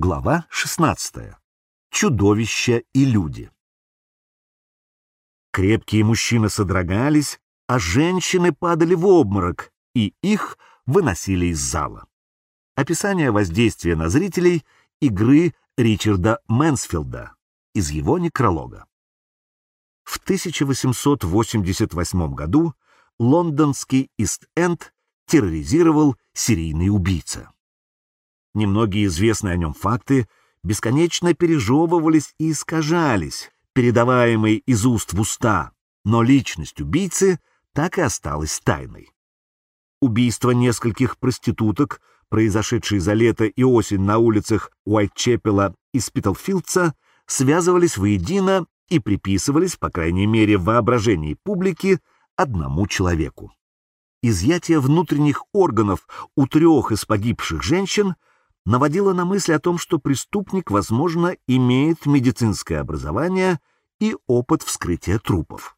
Глава 16. Чудовища и люди. Крепкие мужчины содрогались, а женщины падали в обморок, и их выносили из зала. Описание воздействия на зрителей игры Ричарда Мэнсфилда из его некролога. В 1888 году лондонский Ист-Энд терроризировал серийный убийца. Немногие известные о нем факты бесконечно пережевывались и искажались, передаваемые из уст в уста, но личность убийцы так и осталась тайной. Убийство нескольких проституток, произошедшие за лето и осень на улицах Уайтчепела и Спитлфилдса, связывались воедино и приписывались, по крайней мере в воображении публики, одному человеку. Изъятие внутренних органов у трех из погибших женщин наводило на мысль о том, что преступник, возможно, имеет медицинское образование и опыт вскрытия трупов.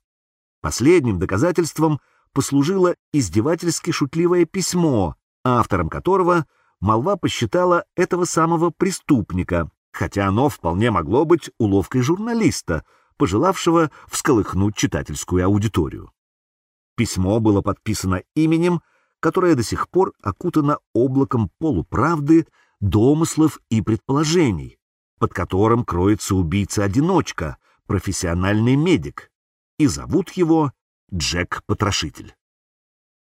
Последним доказательством послужило издевательски шутливое письмо, автором которого молва посчитала этого самого преступника, хотя оно вполне могло быть уловкой журналиста, пожелавшего всколыхнуть читательскую аудиторию. Письмо было подписано именем, которое до сих пор окутано облаком полуправды, домыслов и предположений, под которым кроется убийца-одиночка, профессиональный медик, и зовут его Джек-потрошитель.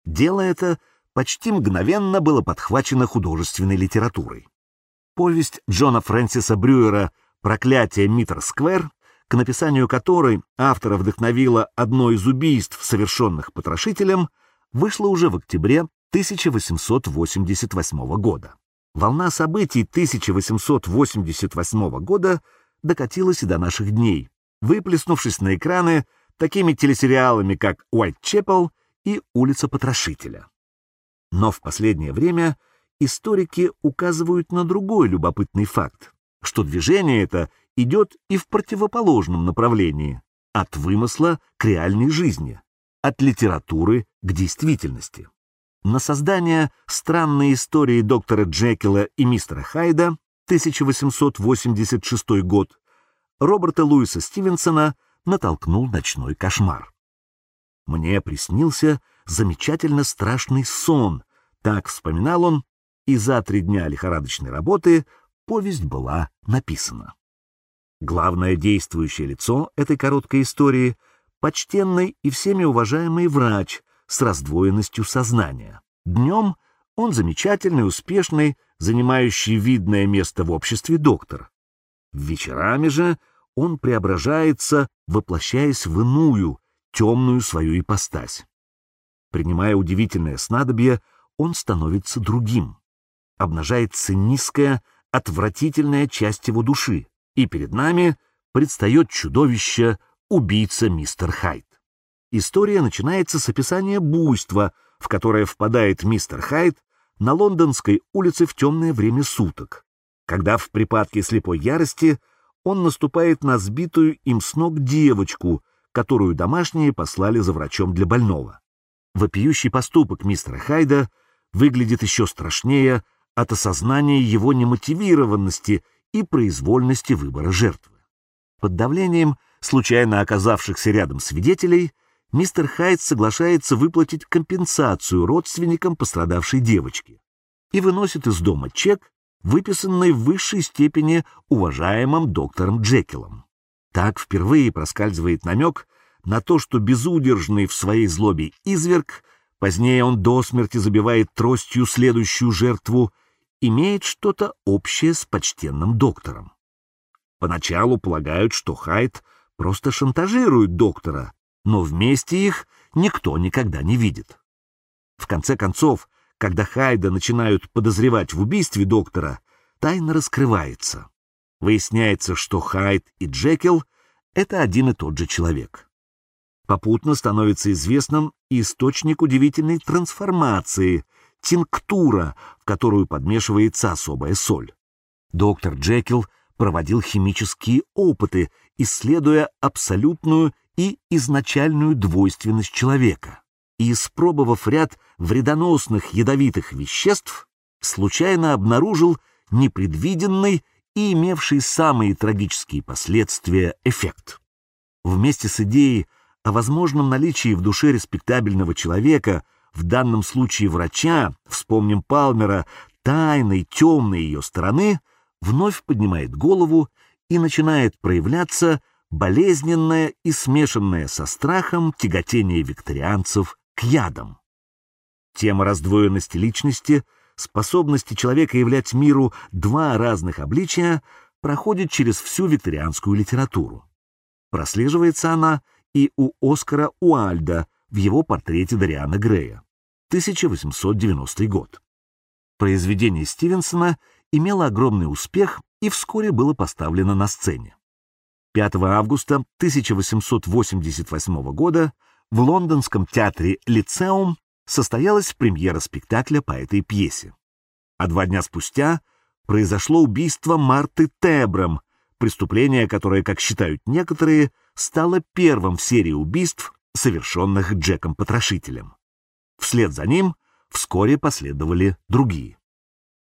Дело это почти мгновенно было подхвачено художественной литературой. Повесть Джона Фрэнсиса Брюера «Проклятие Миттер-сквер», к написанию которой автора вдохновило одно из убийств, совершенных потрошителем, вышла уже в октябре 1888 года. Волна событий 1888 года докатилась и до наших дней, выплеснувшись на экраны такими телесериалами, как «Уайтчепел» и «Улица потрошителя». Но в последнее время историки указывают на другой любопытный факт, что движение это идет и в противоположном направлении, от вымысла к реальной жизни, от литературы к действительности. На создание странной истории доктора Джекила и мистера Хайда 1886 год Роберта Луиса Стивенсона натолкнул ночной кошмар. Мне приснился замечательно страшный сон, так вспоминал он, и за три дня лихорадочной работы повесть была написана. Главное действующее лицо этой короткой истории — почтенный и всеми уважаемый врач с раздвоенностью сознания. Днем он замечательный, успешный, занимающий видное место в обществе доктор. Вечерами же он преображается, воплощаясь в иную, темную свою ипостась. Принимая удивительное снадобье, он становится другим. Обнажается низкая, отвратительная часть его души, и перед нами предстает чудовище, убийца мистер Хайд. История начинается с описания буйства, в которое впадает мистер Хайд на лондонской улице в темное время суток, когда в припадке слепой ярости он наступает на сбитую им с ног девочку, которую домашние послали за врачом для больного. Вопиющий поступок мистера Хайда выглядит еще страшнее от осознания его немотивированности и произвольности выбора жертвы. Под давлением случайно оказавшихся рядом свидетелей мистер Хайд соглашается выплатить компенсацию родственникам пострадавшей девочки и выносит из дома чек, выписанный в высшей степени уважаемым доктором Джекилом. Так впервые проскальзывает намек на то, что безудержный в своей злобе изверг, позднее он до смерти забивает тростью следующую жертву, имеет что-то общее с почтенным доктором. Поначалу полагают, что Хайд просто шантажирует доктора, но вместе их никто никогда не видит. В конце концов, когда Хайда начинают подозревать в убийстве доктора, тайна раскрывается. Выясняется, что Хайд и Джекил — это один и тот же человек. Попутно становится известным источник удивительной трансформации — тинктура, в которую подмешивается особая соль. Доктор Джекил проводил химические опыты, исследуя абсолютную и изначальную двойственность человека. И, испробовав ряд вредоносных ядовитых веществ, случайно обнаружил непредвиденный и имевший самые трагические последствия эффект. Вместе с идеей о возможном наличии в душе респектабельного человека, в данном случае врача, вспомним Палмера, тайной, темной ее стороны, вновь поднимает голову и начинает проявляться болезненное и смешанное со страхом тяготение викторианцев к ядам. Тема раздвоенности личности, способности человека являть миру два разных обличия, проходит через всю викторианскую литературу. Прослеживается она и у Оскара Уальда в его портрете Дариана Грея, 1890 год. Произведение Стивенсона имело огромный успех и вскоре было поставлено на сцене. 5 августа 1888 года в лондонском театре «Лицеум» состоялась премьера спектакля по этой пьесе. А два дня спустя произошло убийство Марты Тебром, преступление, которое, как считают некоторые, стало первым в серии убийств, совершенных Джеком Потрошителем. Вслед за ним вскоре последовали другие.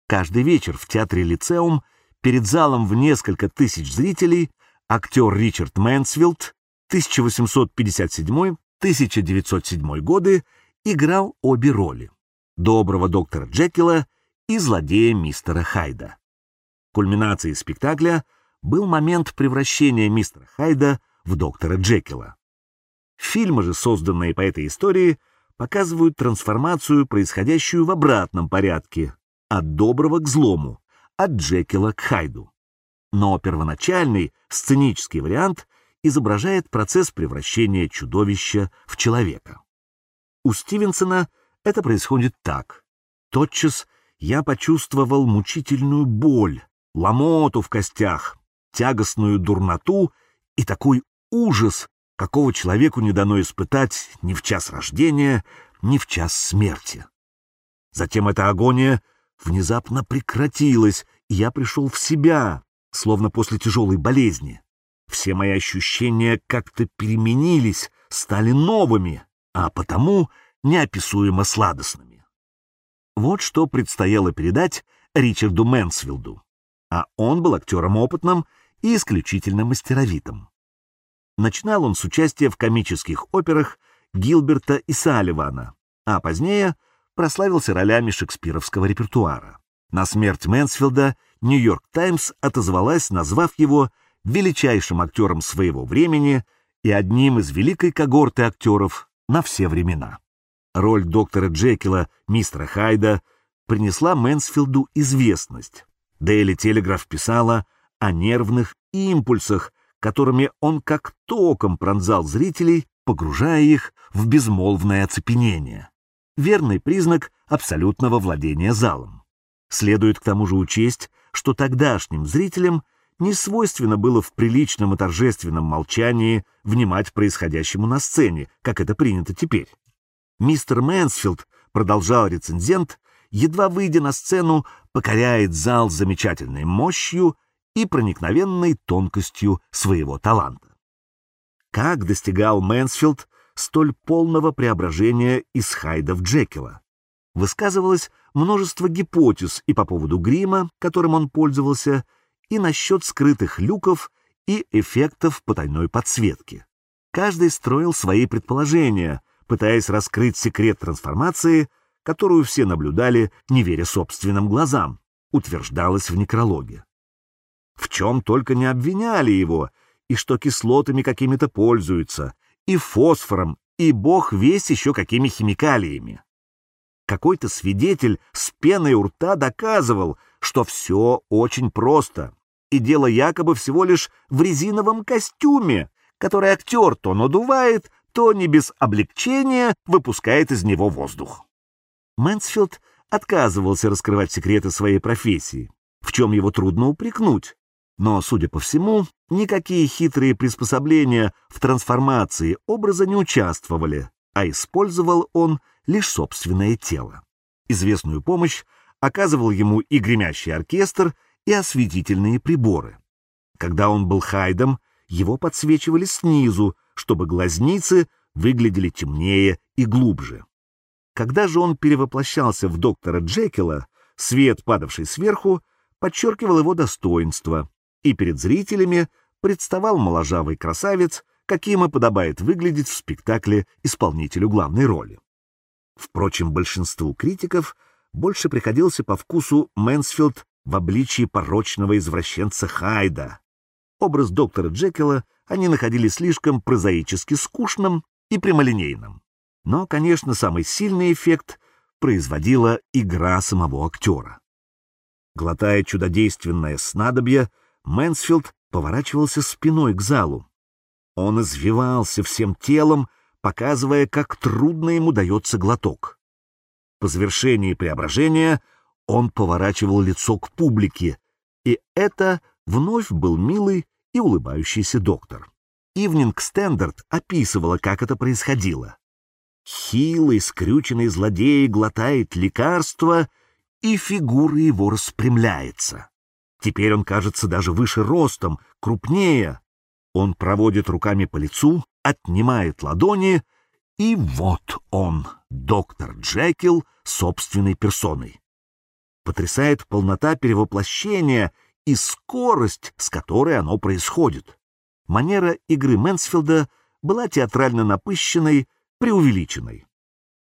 Каждый вечер в театре «Лицеум» перед залом в несколько тысяч зрителей актер Ричард Мэнсфилд 1857-1907 годы играл обе роли — доброго доктора Джекила и злодея мистера Хайда. Кульминацией спектакля был момент превращения мистера Хайда в доктора Джекила. Фильмы же, созданные по этой истории, показывают трансформацию, происходящую в обратном порядке, от доброго к злому, от Джекила к Хайду но первоначальный сценический вариант изображает процесс превращения чудовища в человека. У Стивенсона это происходит так. Тотчас я почувствовал мучительную боль, ломоту в костях, тягостную дурноту и такой ужас, какого человеку не дано испытать ни в час рождения, ни в час смерти. Затем эта агония внезапно прекратилась, и я пришел в себя, словно после тяжелой болезни. Все мои ощущения как-то переменились, стали новыми, а потому неописуемо сладостными. Вот что предстояло передать Ричарду Мэнсфилду, а он был актером опытным и исключительно мастеровитым. Начинал он с участия в комических операх Гилберта и Салливана, а позднее прославился ролями шекспировского репертуара. На смерть Мэнсфилда «Нью-Йорк Таймс» отозвалась, назвав его величайшим актером своего времени и одним из великой когорты актеров на все времена. Роль доктора Джекила, мистера Хайда, принесла Мэнсфилду известность. Дейли Телеграф писала о нервных импульсах, которыми он как током пронзал зрителей, погружая их в безмолвное оцепенение. Верный признак абсолютного владения залом. Следует к тому же учесть, что тогдашним зрителям не свойственно было в приличном и торжественном молчании внимать происходящему на сцене, как это принято теперь. Мистер Мэнсфилд, продолжал рецензент, едва выйдя на сцену, покоряет зал замечательной мощью и проникновенной тонкостью своего таланта. Как достигал Мэнсфилд столь полного преображения из Хайда в Джекила? Высказывалось множество гипотез и по поводу грима, которым он пользовался, и насчет скрытых люков и эффектов потайной подсветки. Каждый строил свои предположения, пытаясь раскрыть секрет трансформации, которую все наблюдали, не веря собственным глазам, утверждалось в некрологе. В чем только не обвиняли его, и что кислотами какими-то пользуются, и фосфором, и бог весь еще какими химикалиями. Какой-то свидетель с пеной у рта доказывал, что все очень просто, и дело якобы всего лишь в резиновом костюме, который актер то надувает, то не без облегчения выпускает из него воздух. Мэнсфилд отказывался раскрывать секреты своей профессии, в чем его трудно упрекнуть. Но, судя по всему, никакие хитрые приспособления в трансформации образа не участвовали, а использовал он лишь собственное тело. Известную помощь оказывал ему и гремящий оркестр, и осветительные приборы. Когда он был Хайдом, его подсвечивали снизу, чтобы глазницы выглядели темнее и глубже. Когда же он перевоплощался в доктора Джекила, свет, падавший сверху, подчеркивал его достоинство, и перед зрителями представал моложавый красавец, каким и подобает выглядеть в спектакле исполнителю главной роли. Впрочем, большинству критиков больше приходился по вкусу Мэнсфилд в обличии порочного извращенца Хайда. Образ доктора Джекила они находили слишком прозаически скучным и прямолинейным. Но, конечно, самый сильный эффект производила игра самого актера. Глотая чудодейственное снадобье, Мэнсфилд поворачивался спиной к залу. Он извивался всем телом, показывая, как трудно ему дается глоток. По завершении преображения он поворачивал лицо к публике, и это вновь был милый и улыбающийся доктор. Ивнинг Стендарт описывала, как это происходило. Хилый, скрюченный злодей глотает лекарство, и фигура его распрямляется. Теперь он кажется даже выше ростом, крупнее. Он проводит руками по лицу, отнимает ладони, и вот он, доктор Джекил, собственной персоной. Потрясает полнота перевоплощения и скорость, с которой оно происходит. Манера игры Мэнсфилда была театрально напыщенной, преувеличенной.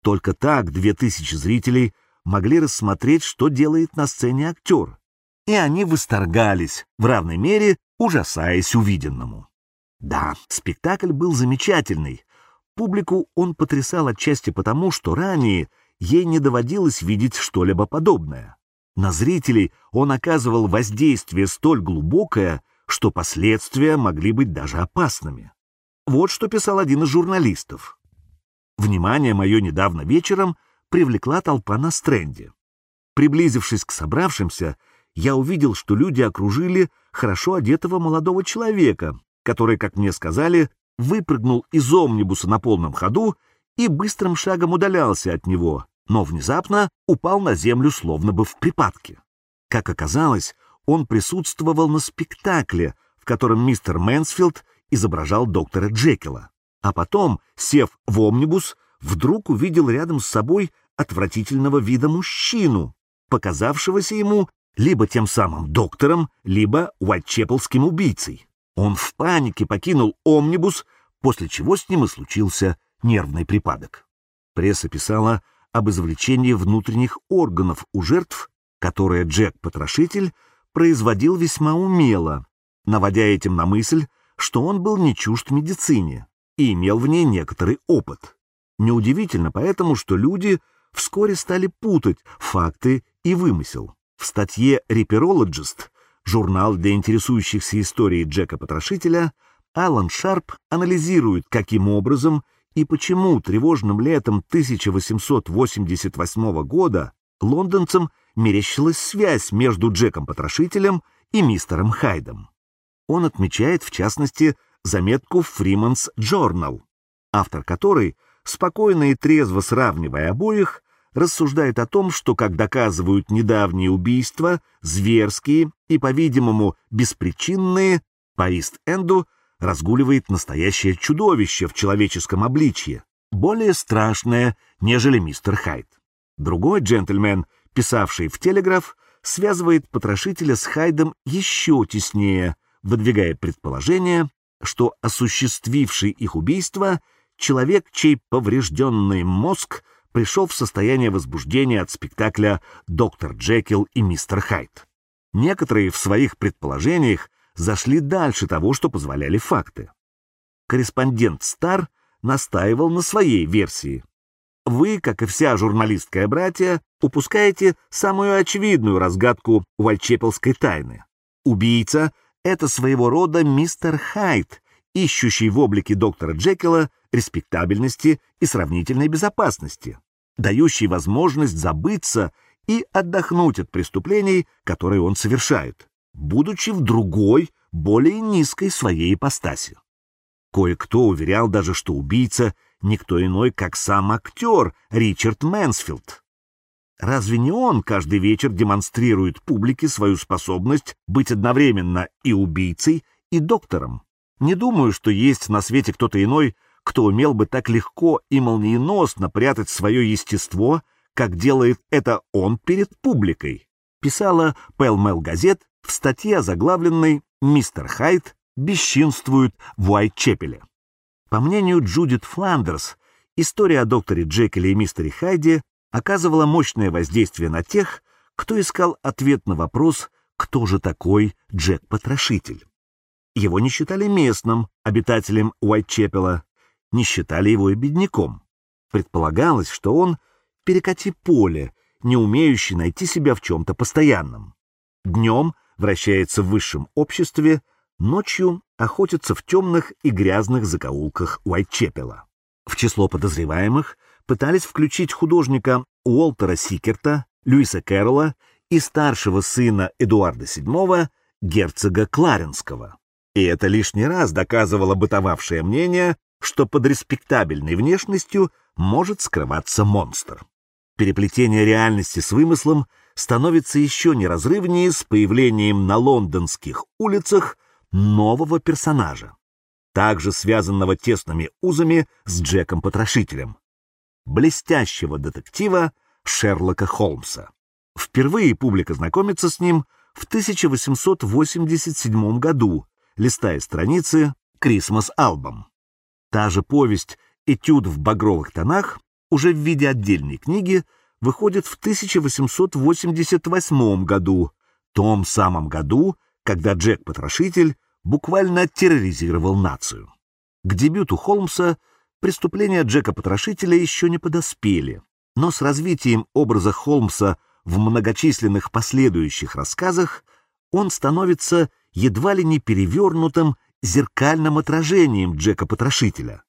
Только так две тысячи зрителей могли рассмотреть, что делает на сцене актер, и они восторгались, в равной мере ужасаясь увиденному. Да, спектакль был замечательный. Публику он потрясал отчасти потому, что ранее ей не доводилось видеть что-либо подобное. На зрителей он оказывал воздействие столь глубокое, что последствия могли быть даже опасными. Вот что писал один из журналистов. Внимание мое недавно вечером привлекла толпа на стренде. Приблизившись к собравшимся, я увидел, что люди окружили хорошо одетого молодого человека, который, как мне сказали, выпрыгнул из омнибуса на полном ходу и быстрым шагом удалялся от него, но внезапно упал на землю словно бы в припадке. Как оказалось, он присутствовал на спектакле, в котором мистер Мэнсфилд изображал доктора Джекила, а потом, сев в омнибус, вдруг увидел рядом с собой отвратительного вида мужчину, показавшегося ему либо тем самым доктором, либо Уайтчепелским убийцей. Он в панике покинул омнибус, после чего с ним и случился нервный припадок. Пресса писала об извлечении внутренних органов у жертв, которые Джек-потрошитель производил весьма умело, наводя этим на мысль, что он был не чужд медицине и имел в ней некоторый опыт. Неудивительно поэтому, что люди вскоре стали путать факты и вымысел. В статье «Реперологист» журнал для интересующихся историей Джека-потрошителя, Алан Шарп анализирует, каким образом и почему тревожным летом 1888 года лондонцам мерещилась связь между Джеком-потрошителем и мистером Хайдом. Он отмечает, в частности, заметку в Freeman's Journal, автор которой, спокойно и трезво сравнивая обоих, рассуждает о том, что, как доказывают недавние убийства, зверские и, по-видимому, беспричинные, по Ист-Энду разгуливает настоящее чудовище в человеческом обличье, более страшное, нежели мистер Хайд. Другой джентльмен, писавший в «Телеграф», связывает потрошителя с Хайдом еще теснее, выдвигая предположение, что осуществивший их убийство — человек, чей поврежденный мозг — пришел в состояние возбуждения от спектакля «Доктор Джекил и мистер Хайд». Некоторые в своих предположениях зашли дальше того, что позволяли факты. Корреспондент Стар настаивал на своей версии. Вы, как и вся журналистская братья, упускаете самую очевидную разгадку Вальчепелской тайны. Убийца — это своего рода мистер Хайд, ищущий в облике доктора Джекила респектабельности и сравнительной безопасности дающий возможность забыться и отдохнуть от преступлений, которые он совершает, будучи в другой, более низкой своей ипостаси. Кое-кто уверял даже, что убийца никто иной, как сам актер Ричард Мэнсфилд. Разве не он каждый вечер демонстрирует публике свою способность быть одновременно и убийцей, и доктором? Не думаю, что есть на свете кто-то иной, кто умел бы так легко и молниеносно прятать свое естество, как делает это он перед публикой. писала Пэл-Мэл газет в статье, озаглавленной «Мистер Хайд бесчинствует в Уайт-Чепеле». По мнению Джудит Фландерс, история о докторе Джекеле и мистере Хайде оказывала мощное воздействие на тех, кто искал ответ на вопрос, кто же такой Джек-потрошитель. Его не считали местным обитателем Уайтчепела, не считали его и бедняком. Предполагалось, что он перекати поле, не умеющий найти себя в чем-то постоянном. Днем вращается в высшем обществе, ночью охотится в темных и грязных закоулках Уайтчепела. В число подозреваемых пытались включить художника Уолтера Сикерта, Льюиса Кэрролла и старшего сына Эдуарда VII, герцога Кларенского. И это лишний раз доказывало бытовавшее мнение, что под респектабельной внешностью может скрываться монстр. Переплетение реальности с вымыслом становится еще неразрывнее с появлением на лондонских улицах нового персонажа, также связанного тесными узами с Джеком-потрошителем, блестящего детектива Шерлока Холмса. Впервые публика знакомится с ним в 1887 году, листая страницы «Крисмас Албом». Та же повесть «Этюд в багровых тонах» уже в виде отдельной книги выходит в 1888 году, том самом году, когда Джек-потрошитель буквально терроризировал нацию. К дебюту Холмса преступления Джека-потрошителя еще не подоспели, но с развитием образа Холмса в многочисленных последующих рассказах он становится едва ли не перевернутым зеркальным отражением Джека-потрошителя.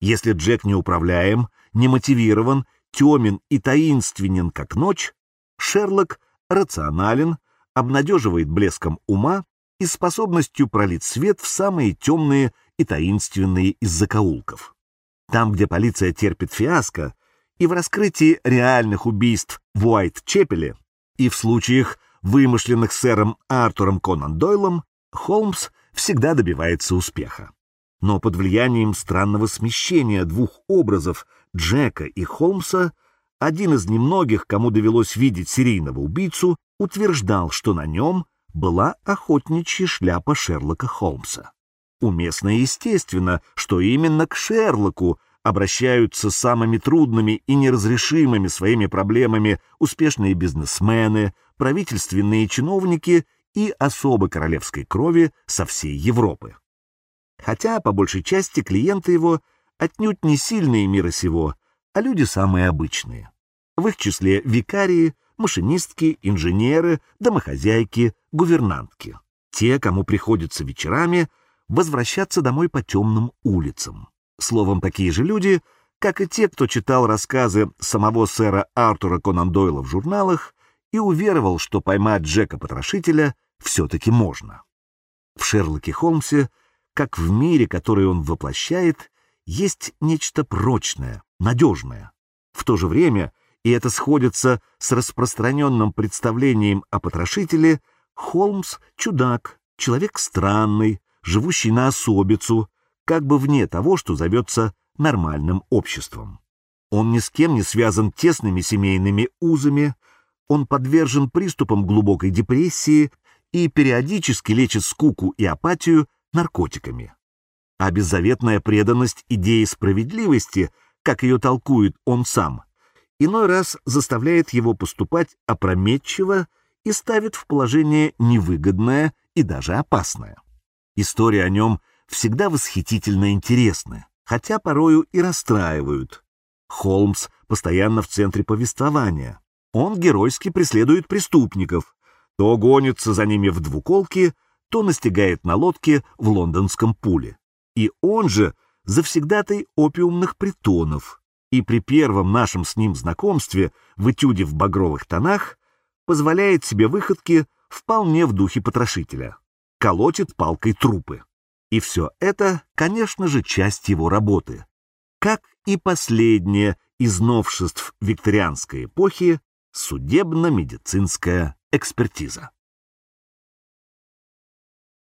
Если Джек неуправляем, немотивирован, темен и таинственен, как ночь, Шерлок рационален, обнадеживает блеском ума и способностью пролить свет в самые темные и таинственные из закоулков. Там, где полиция терпит фиаско, и в раскрытии реальных убийств в Уайт-Чепеле, и в случаях, вымышленных сэром Артуром Конан Дойлом, Холмс всегда добивается успеха. Но под влиянием странного смещения двух образов Джека и Холмса один из немногих, кому довелось видеть серийного убийцу, утверждал, что на нем была охотничья шляпа Шерлока Холмса. Уместно и естественно, что именно к Шерлоку обращаются с самыми трудными и неразрешимыми своими проблемами успешные бизнесмены, правительственные чиновники и особо королевской крови со всей Европы. Хотя, по большей части, клиенты его отнюдь не сильные мира сего, а люди самые обычные. В их числе викарии, машинистки, инженеры, домохозяйки, гувернантки. Те, кому приходится вечерами возвращаться домой по темным улицам. Словом, такие же люди, как и те, кто читал рассказы самого сэра Артура Конан Дойла в журналах и уверовал, что поймать Джека-потрошителя все-таки можно. В Шерлоке Холмсе, как в мире, который он воплощает, есть нечто прочное, надежное. В то же время, и это сходится с распространенным представлением о потрошителе, Холмс — чудак, человек странный, живущий на особицу, как бы вне того, что зовется нормальным обществом. Он ни с кем не связан тесными семейными узами, он подвержен приступам глубокой депрессии и периодически лечит скуку и апатию наркотиками. А беззаветная преданность идее справедливости, как ее толкует он сам, иной раз заставляет его поступать опрометчиво и ставит в положение невыгодное и даже опасное. История о нем всегда восхитительно интересны, хотя порою и расстраивают. Холмс постоянно в центре повествования. Он геройски преследует преступников, то гонится за ними в двуколке, то настигает на лодке в лондонском пуле. И он же завсегдатай опиумных притонов, и при первом нашем с ним знакомстве в этюде в багровых тонах позволяет себе выходки вполне в духе потрошителя. Колотит палкой трупы. И все это, конечно же, часть его работы. Как и последнее из новшеств викторианской эпохи судебно-медицинская экспертиза.